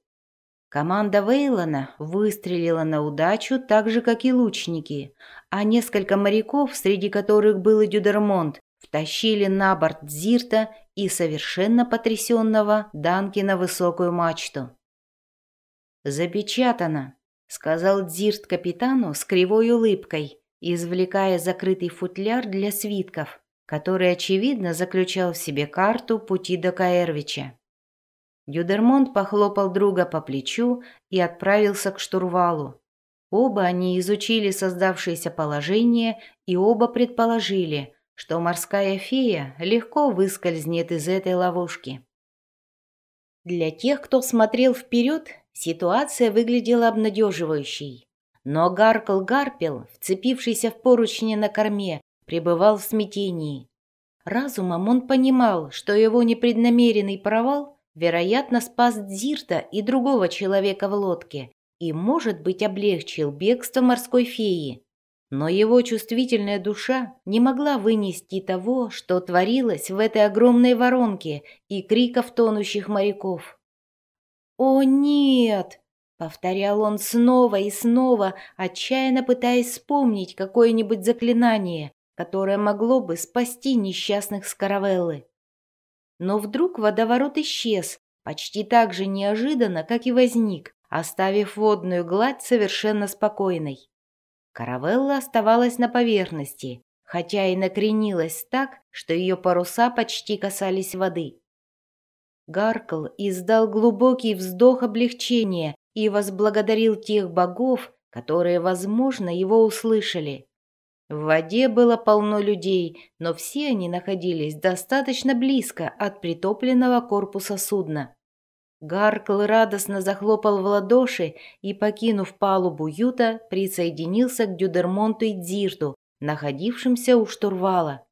Speaker 1: Команда Вейлона выстрелила на удачу так же, как и лучники, а несколько моряков, среди которых был и Дюдермонт, втащили на борт Зирта и совершенно потрясенного Данки на высокую мачту. «Запечатано», — сказал Дзирт капитану с кривой улыбкой, извлекая закрытый футляр для свитков, который, очевидно, заключал в себе карту пути до Каэрвича. Дюдермонт похлопал друга по плечу и отправился к штурвалу. Оба они изучили создавшееся положение и оба предположили, что морская фея легко выскользнет из этой ловушки. Для тех, кто смотрел вперед, ситуация выглядела обнадеживающей. Но Гаркл Гарпел, вцепившийся в поручни на корме, пребывал в смятении. Разумом он понимал, что его непреднамеренный провал, вероятно, спас Дзирта и другого человека в лодке и, может быть, облегчил бегство морской феи. Но его чувствительная душа не могла вынести того, что творилось в этой огромной воронке и криков тонущих моряков. «О, нет!» — повторял он снова и снова, отчаянно пытаясь вспомнить какое-нибудь заклинание, которое могло бы спасти несчастных с каравеллы. Но вдруг водоворот исчез, почти так же неожиданно, как и возник, оставив водную гладь совершенно спокойной. Каравелла оставалась на поверхности, хотя и накренилась так, что ее паруса почти касались воды. Гаркл издал глубокий вздох облегчения и возблагодарил тех богов, которые, возможно, его услышали. В воде было полно людей, но все они находились достаточно близко от притопленного корпуса судна. Гаркл радостно захлопал в ладоши и, покинув палубу Юта, присоединился к Дюдермонту и Дзирту, находившимся у штурвала.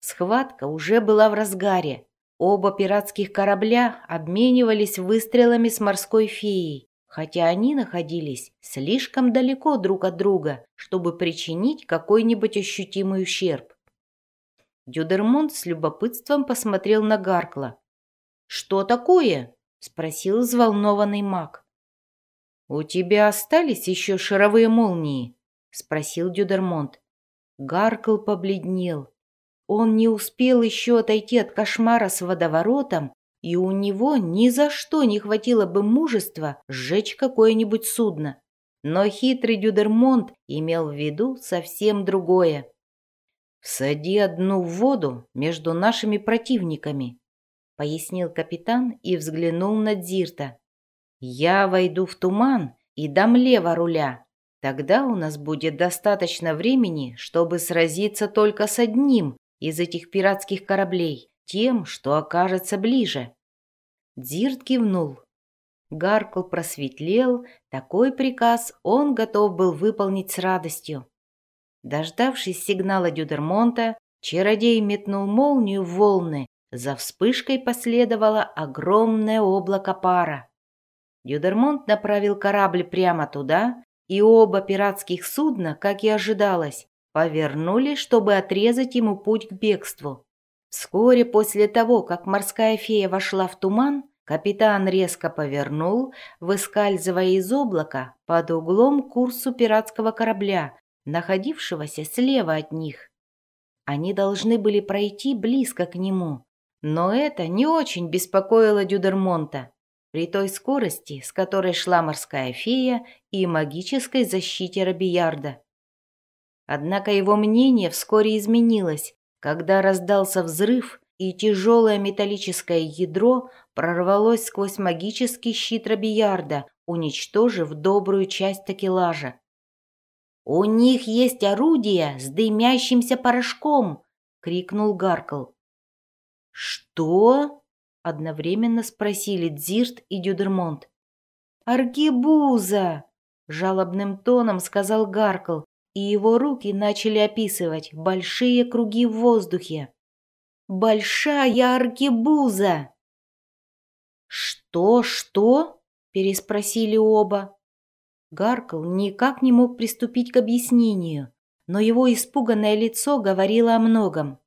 Speaker 1: Схватка уже была в разгаре. Оба пиратских корабля обменивались выстрелами с морской феей, хотя они находились слишком далеко друг от друга, чтобы причинить какой-нибудь ощутимый ущерб. Дюдермонт с любопытством посмотрел на Гаркла. «Что такое?» спросил взволнованный маг. «У тебя остались еще шаровые молнии?» — спросил Дюдермонт. Гаркл побледнел. Он не успел еще отойти от кошмара с водоворотом, и у него ни за что не хватило бы мужества сжечь какое-нибудь судно. Но хитрый Дюдермонт имел в виду совсем другое. «Всади одну в воду между нашими противниками», — пояснил капитан и взглянул на Дзирта. «Я войду в туман и дам лево руля. Тогда у нас будет достаточно времени, чтобы сразиться только с одним из этих пиратских кораблей, тем, что окажется ближе». Дзирт кивнул. Гаркл просветлел, такой приказ он готов был выполнить с радостью. Дождавшись сигнала Дюдермонта, чародей метнул молнию в волны, За вспышкой последовало огромное облако пара. Дюдермонт направил корабль прямо туда, и оба пиратских судна, как и ожидалось, повернули, чтобы отрезать ему путь к бегству. Вскоре после того, как морская фея вошла в туман, капитан резко повернул, выскальзывая из облака под углом к курсу пиратского корабля, находившегося слева от них. Они должны были пройти близко к нему, но это не очень беспокоило Дюдермонта при той скорости, с которой шла морская фея и магической защите Робиярда. Однако его мнение вскоре изменилось, когда раздался взрыв, и тяжелое металлическое ядро прорвалось сквозь магический щит Робиярда, уничтожив добрую часть такелажа. «У них есть орудия с дымящимся порошком!» — крикнул Гаркл. «Что?» — одновременно спросили Дзирт и Дюдермонт. «Аргибуза!» — жалобным тоном сказал Гаркл, и его руки начали описывать большие круги в воздухе. «Большая аркебуза!» «Что, что?» – переспросили оба. Гаркл никак не мог приступить к объяснению, но его испуганное лицо говорило о многом.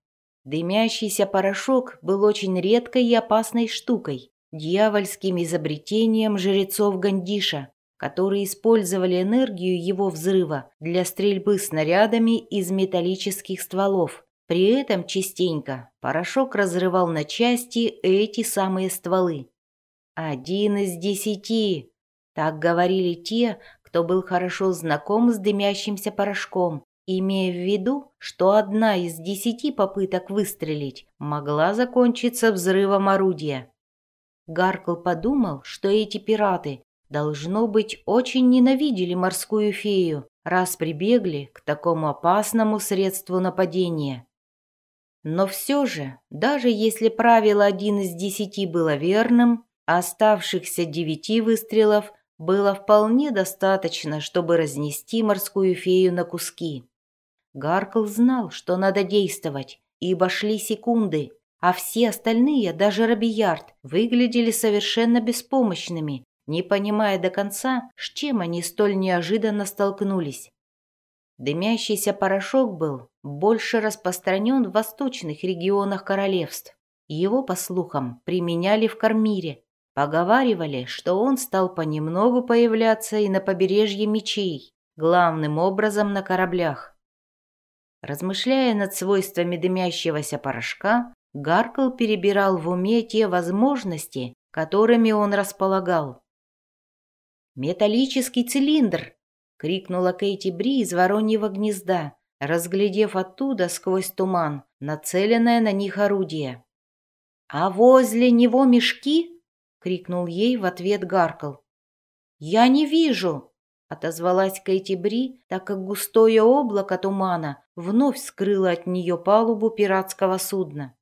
Speaker 1: Дымящийся порошок был очень редкой и опасной штукой, дьявольским изобретением жрецов Гандиша которые использовали энергию его взрыва для стрельбы снарядами из металлических стволов. При этом частенько порошок разрывал на части эти самые стволы. «Один из десяти!» Так говорили те, кто был хорошо знаком с дымящимся порошком, имея в виду, что одна из десяти попыток выстрелить могла закончиться взрывом орудия. Гаркл подумал, что эти пираты Должно быть, очень ненавидели морскую фею, раз прибегли к такому опасному средству нападения. Но все же, даже если правило один из десяти было верным, оставшихся девяти выстрелов было вполне достаточно, чтобы разнести морскую фею на куски. Гаркл знал, что надо действовать, ибо шли секунды, а все остальные, даже Робиярд, выглядели совершенно беспомощными не понимая до конца, с чем они столь неожиданно столкнулись. Дымящийся порошок был больше распространен в восточных регионах королевств. Его, по слухам, применяли в Кармире. Поговаривали, что он стал понемногу появляться и на побережье мечей, главным образом на кораблях. Размышляя над свойствами дымящегося порошка, Гаркл перебирал в уме те возможности, которыми он располагал. «Металлический цилиндр!» — крикнула Кейти Бри из вороньего гнезда, разглядев оттуда сквозь туман нацеленное на них орудие. «А возле него мешки?» — крикнул ей в ответ Гаркл. «Я не вижу!» — отозвалась Кейти Бри, так как густое облако тумана вновь скрыло от нее палубу пиратского судна.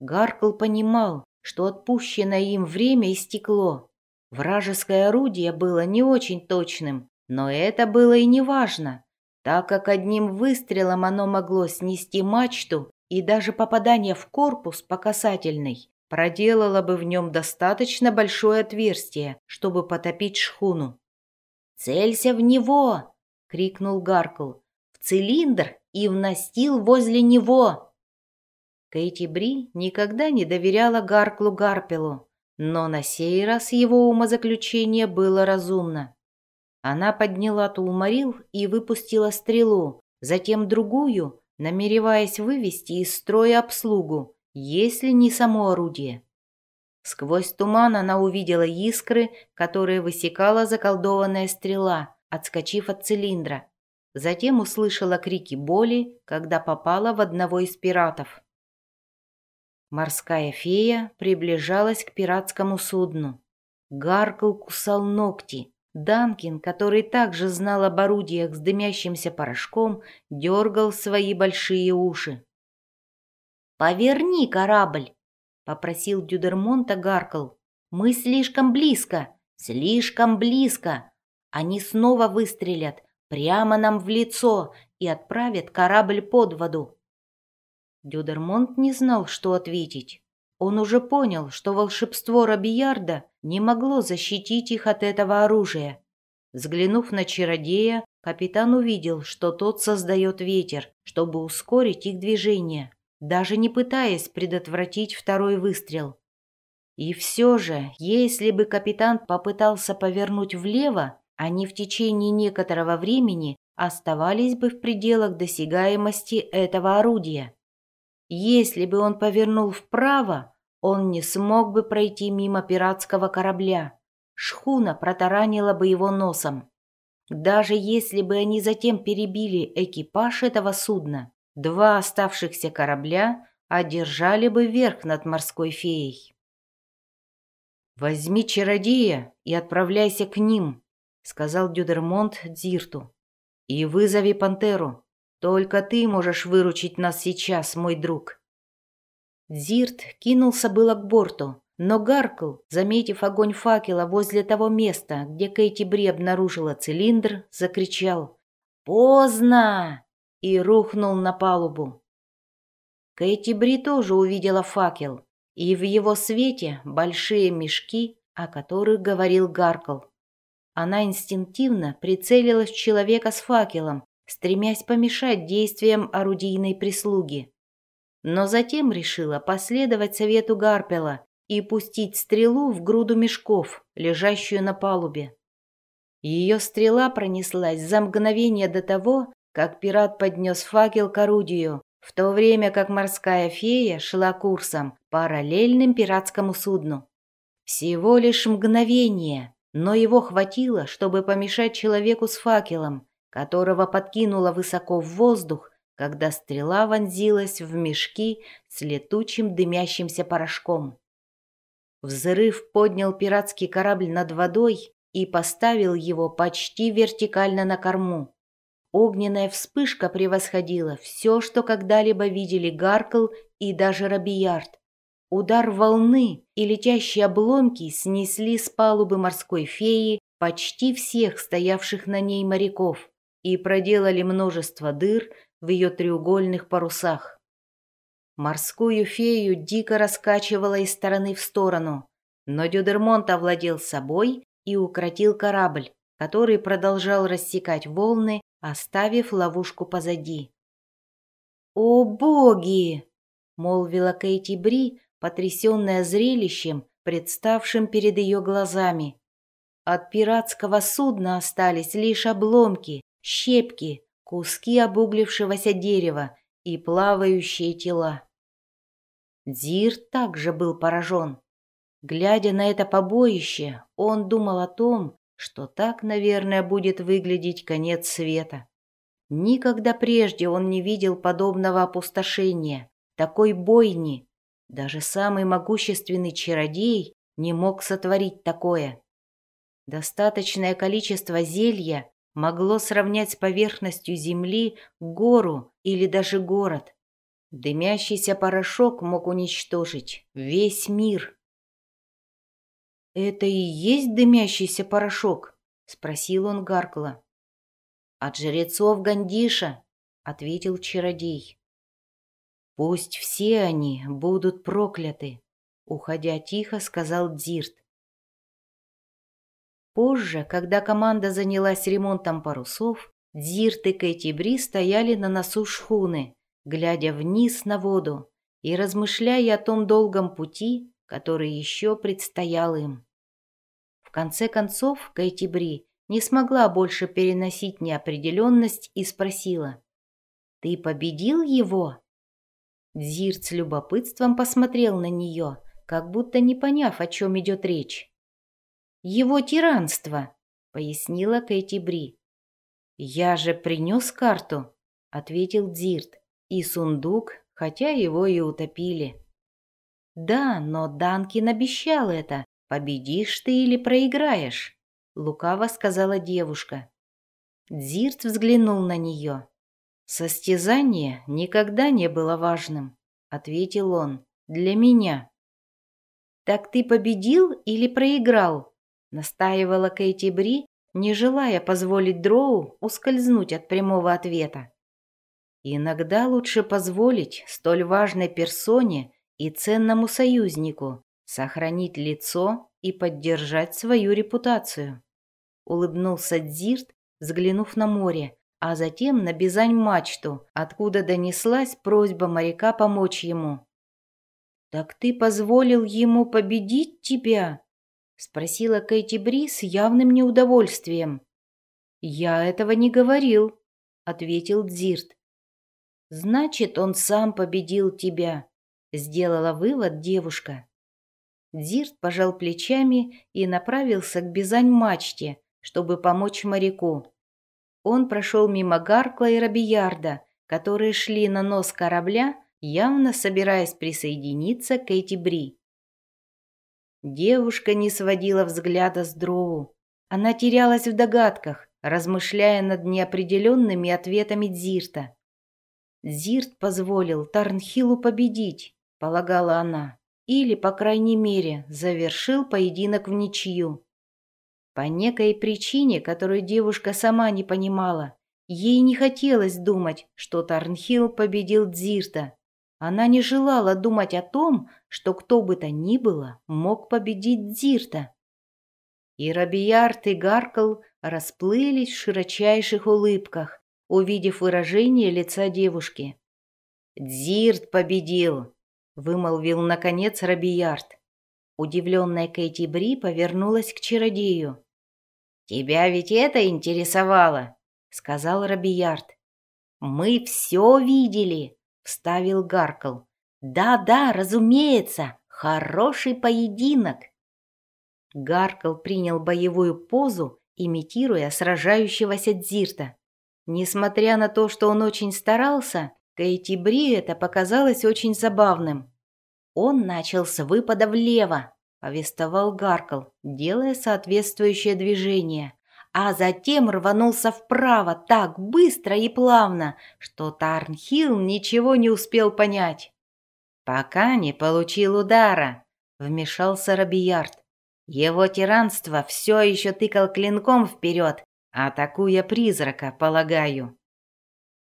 Speaker 1: Гаркл понимал, что отпущенное им время истекло, Вражеское орудие было не очень точным, но это было и не важно, так как одним выстрелом оно могло снести мачту, и даже попадание в корпус по касательной проделало бы в нем достаточно большое отверстие, чтобы потопить шхуну. «Целься в него!» — крикнул Гаркл. «В цилиндр и в настил возле него!» Кейти Бри никогда не доверяла Гарклу Гарпелу, но на сей раз его умозаключение было разумно. Она подняла тулмарил и выпустила стрелу, затем другую, намереваясь вывести из строя обслугу, если не само орудие. Сквозь туман она увидела искры, которые высекала заколдованная стрела, отскочив от цилиндра. Затем услышала крики боли, когда попала в одного из пиратов. Морская фея приближалась к пиратскому судну. Гаркл кусал ногти. Данкин, который также знал об орудиях с дымящимся порошком, дергал свои большие уши. «Поверни корабль!» — попросил Дюдермонта Гаркл. «Мы слишком близко, слишком близко. Они снова выстрелят прямо нам в лицо и отправят корабль под воду».
Speaker 2: Дюдермонт не знал, что ответить. Он уже понял, что волшебство Робиярда не могло защитить их от этого оружия. Взглянув на чародея, капитан увидел, что тот создает ветер, чтобы ускорить их движение, даже не пытаясь предотвратить второй выстрел. И все же, если бы капитан попытался повернуть влево, они в течение некоторого времени оставались бы в пределах досягаемости этого орудия. Если бы он повернул вправо, он не смог бы пройти мимо пиратского корабля. Шхуна протаранила бы его носом. Даже если бы они затем перебили экипаж этого судна, два оставшихся корабля одержали бы верх над морской феей. «Возьми чародея и отправляйся к ним», — сказал Дюдермонт Дзирту. «И вызови пантеру. Только ты можешь выручить нас сейчас, мой друг». Дзирт кинулся было к борту, но Гаркл, заметив огонь факела возле того места, где Кэти Бри обнаружила цилиндр, закричал «Поздно!» и рухнул на палубу. Кэти Бри тоже увидела факел, и в его свете большие мешки, о которых говорил Гаркл. Она инстинктивно прицелилась в человека с факелом, стремясь помешать действиям орудийной прислуги. Но затем решила последовать совету Гарпела и пустить стрелу в груду мешков, лежащую на палубе. Ее стрела пронеслась за мгновение до того, как пират поднес факел к орудию, в то время как морская фея шла курсом, параллельным пиратскому судну. Всего лишь мгновение, но его хватило, чтобы помешать человеку с факелом, которого подкинуло высоко в воздух, когда стрела вонзилась в мешки с летучим дымящимся порошком. Взрыв поднял пиратский корабль над водой и поставил его почти вертикально на корму. Огненная вспышка превосходила все, что когда-либо видели Гаркл и даже Робиярд. Удар волны и летящие обломки снесли с палубы морской феи почти всех стоявших на ней моряков и проделали множество дыр в ее треугольных парусах. Морскую фею дико раскачивала из стороны в сторону, но Дюдермонт овладел собой и укротил корабль, который продолжал рассекать волны, оставив ловушку позади. «О боги!» — молвила Кейти Бри, потрясенная зрелищем, представшим перед ее глазами. От пиратского судна остались лишь обломки, щепки, куски обуглившегося дерева и плавающие тела. Дир также был поражен. Глядя на это побоище, он думал о том, что так, наверное, будет выглядеть конец света. Никогда прежде он не видел подобного опустошения, такой бойни, даже самый могущественный чародей не мог сотворить такое. Достаточное количество зелья могло сравнять с поверхностью земли гору или даже город. Дымящийся порошок мог уничтожить весь мир. «Это и есть дымящийся порошок?» — спросил он Гаркла. «От жрецов Гандиша», — ответил чародей. «Пусть все они будут прокляты», — уходя тихо, сказал Дзирт. Позже, когда команда занялась ремонтом парусов, Дзирт и Кэти Бри стояли на носу шхуны, глядя вниз на воду и размышляя о том долгом пути, который еще предстоял им. В конце концов, Кэти Бри не смогла больше переносить неопределенность и спросила, «Ты победил его?» Дзирт с любопытством посмотрел на нее, как будто не поняв, о чем идет речь. «Его тиранство», — пояснила Кэти Бри. «Я же принес карту», — ответил Дзирт, — «и сундук, хотя его и утопили». «Да, но Данкин обещал это. Победишь ты или проиграешь?» — лукаво сказала девушка. Дзирт взглянул на нее. «Состязание никогда не было важным», — ответил он, — «для меня». «Так ты победил или проиграл?» — настаивала Кэти Бри, не желая позволить Дроу ускользнуть от прямого ответа.
Speaker 1: Иногда лучше позволить столь важной персоне и ценному союзнику сохранить лицо и поддержать свою репутацию. Улыбнулся Дзирт, взглянув на море, а затем на Бизань-мачту, откуда донеслась просьба моряка помочь ему. «Так ты позволил ему победить тебя?» — спросила Кэти Бри с явным неудовольствием. «Я этого не говорил», — ответил Дзирт. «Значит, он сам победил тебя», — сделала вывод девушка. Дзирт пожал плечами и направился к Бизань-мачте, чтобы помочь моряку. Он прошел мимо Гаркла и Робиярда, которые шли на нос корабля, явно собираясь присоединиться к Эти Бри. Девушка не сводила взгляда с Дроу. Она терялась в догадках, размышляя над неопределенными ответами Дзирта. Зирт позволил Тарнхилу победить, полагала она, или, по крайней мере, завершил поединок в ничью. По некой причине, которую девушка сама не понимала, ей не хотелось думать, что Тарнхил победил Дзирта. Она не желала думать о том, что кто бы то ни было мог победить Дзирта. И Рабиярд и Гаркл расплылись в широчайших улыбках, увидев выражение лица девушки. «Дзирт победил!» — вымолвил, наконец, Рабиярд. Удивленная Кэти Бри повернулась к чародею. «Тебя ведь это интересовало!» — сказал Рабиярд. «Мы все видели!» — вставил Гаркл. «Да-да, разумеется, хороший поединок!» Гаркл принял боевую позу, имитируя сражающегося Дзирта. Несмотря на то, что он очень старался, Кейти Бри это показалось очень забавным. Он начал с выпада влево, повествовал Гаркл, делая соответствующее движение, а затем рванулся вправо так быстро и плавно, что Тарнхилл ничего не успел понять. «Пока не получил удара», — вмешался Робиярд. Его тиранство все еще тыкал клинком вперед, атакуя призрака, полагаю.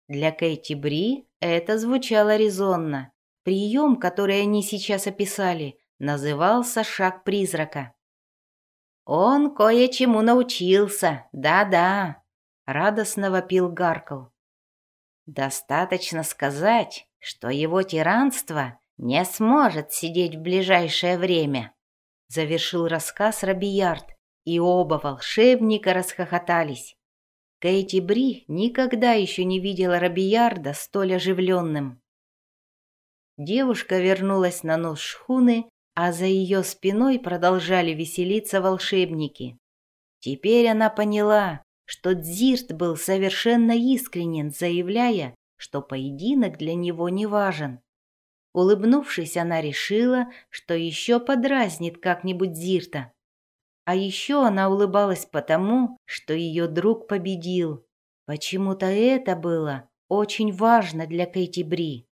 Speaker 1: Для Кэти Бри это звучало резонно. Прием, который они сейчас описали, назывался «Шаг призрака». «Он кое-чему научился, да-да», — радостно вопил Гаркл. «Достаточно сказать, что его тиранство не сможет сидеть в ближайшее время», — завершил рассказ Робиярд, и оба волшебника расхохотались. Кейти Бри никогда еще не видела Робиярда столь оживленным. Девушка вернулась на нос шхуны, а за ее спиной продолжали веселиться волшебники. Теперь она поняла, что Дзирт был совершенно искренен, заявляя, что поединок для него не важен. Улыбнувшись, она решила, что еще подразнит как-нибудь Дзирта. А еще она улыбалась потому, что ее друг победил. Почему-то это было очень важно для Кэти Бри.